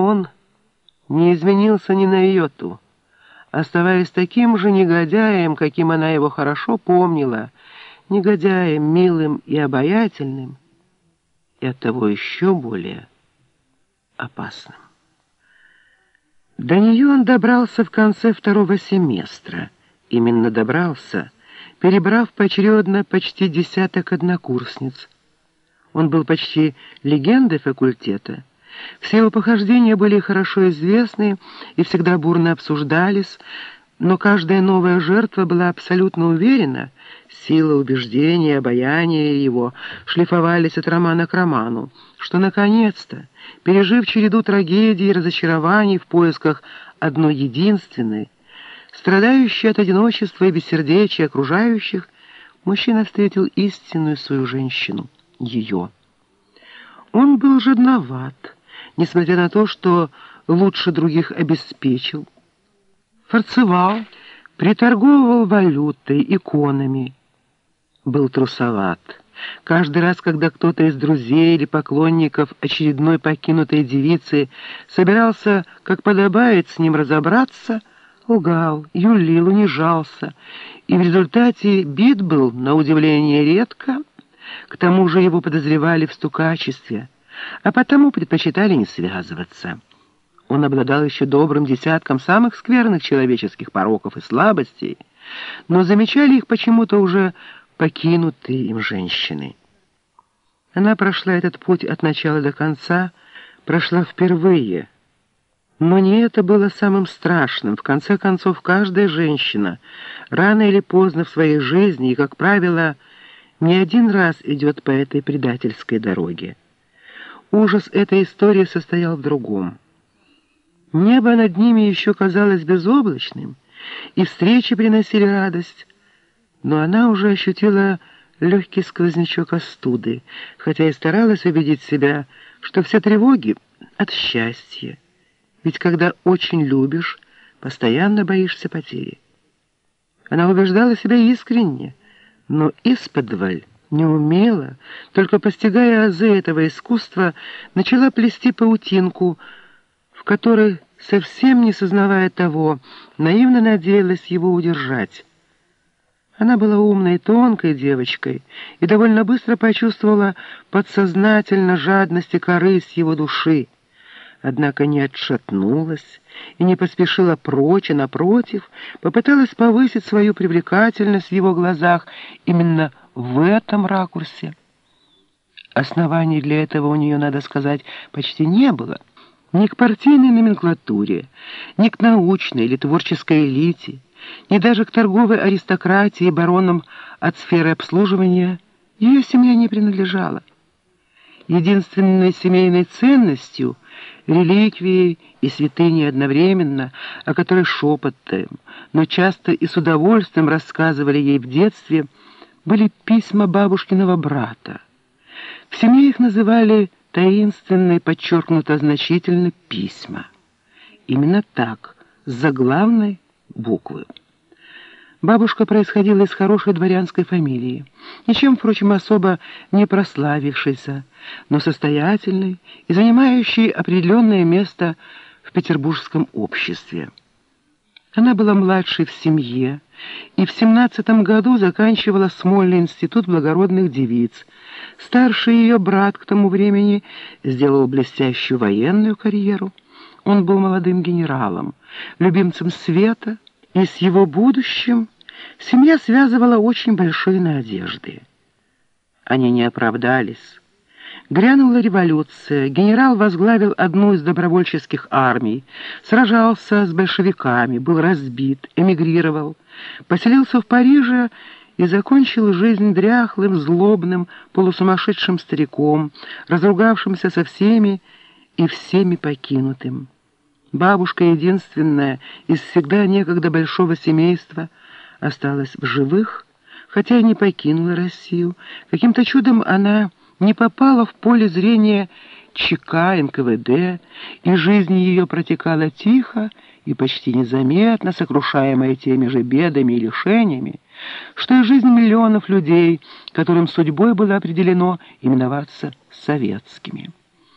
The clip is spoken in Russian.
Он не изменился ни на йоту, оставаясь таким же негодяем, каким она его хорошо помнила, негодяем, милым и обаятельным, и оттого еще более опасным. До нее он добрался в конце второго семестра. Именно добрался, перебрав поочередно почти десяток однокурсниц. Он был почти легендой факультета. Все его похождения были хорошо известны и всегда бурно обсуждались, но каждая новая жертва была абсолютно уверена, сила убеждения, обаяние его шлифовались от романа к роману, что, наконец-то, пережив череду трагедий и разочарований в поисках одной единственной, страдающей от одиночества и бессердечия окружающих, мужчина встретил истинную свою женщину, ее. Он был жадноват, несмотря на то, что лучше других обеспечил, фарцевал, приторговывал валютой, иконами, был трусоват. Каждый раз, когда кто-то из друзей или поклонников очередной покинутой девицы собирался, как подобает, с ним разобраться, лгал, юлил, унижался, и в результате бит был, на удивление, редко, к тому же его подозревали в стукачестве, а потому предпочитали не связываться. Он обладал еще добрым десятком самых скверных человеческих пороков и слабостей, но замечали их почему-то уже покинутые им женщины. Она прошла этот путь от начала до конца, прошла впервые. Но не это было самым страшным. В конце концов, каждая женщина рано или поздно в своей жизни и, как правило, не один раз идет по этой предательской дороге. Ужас этой истории состоял в другом. Небо над ними еще казалось безоблачным, и встречи приносили радость, но она уже ощутила легкий сквознячок остуды, хотя и старалась убедить себя, что все тревоги от счастья. Ведь когда очень любишь, постоянно боишься потери. Она убеждала себя искренне, но исподволь не умела, только постигая азы этого искусства, начала плести паутинку, в которой, совсем не сознавая того, наивно надеялась его удержать. Она была умной, тонкой девочкой и довольно быстро почувствовала подсознательно жадность и корысть его души. Однако не отшатнулась и не поспешила прочь, а напротив, попыталась повысить свою привлекательность в его глазах именно в этом ракурсе. Оснований для этого у нее, надо сказать, почти не было. Ни к партийной номенклатуре, ни к научной или творческой элите, ни даже к торговой аристократии и баронам от сферы обслуживания ее семья не принадлежала. Единственной семейной ценностью, реликвией и святыней одновременно, о которой шепотом, но часто и с удовольствием рассказывали ей в детстве, были письма бабушкиного брата. В семье их называли таинственные, подчеркнуто значительно письма. Именно так, с заглавной буквы. Бабушка происходила из хорошей дворянской фамилии, ничем, впрочем, особо не прославившейся, но состоятельной и занимающей определенное место в петербургском обществе. Она была младшей в семье и в семнадцатом году заканчивала Смольный институт благородных девиц. Старший ее брат к тому времени сделал блестящую военную карьеру. Он был молодым генералом, любимцем света, и с его будущим семья связывала очень большие надежды. Они не оправдались. Грянула революция, генерал возглавил одну из добровольческих армий, сражался с большевиками, был разбит, эмигрировал, поселился в Париже и закончил жизнь дряхлым, злобным, полусумасшедшим стариком, разругавшимся со всеми и всеми покинутым. Бабушка, единственная из всегда некогда большого семейства, осталась в живых, хотя и не покинула Россию. Каким-то чудом она не попала в поле зрения ЧК, НКВД, и жизнь ее протекала тихо и почти незаметно, сокрушаемая теми же бедами и лишениями, что и жизнь миллионов людей, которым судьбой было определено именоваться советскими.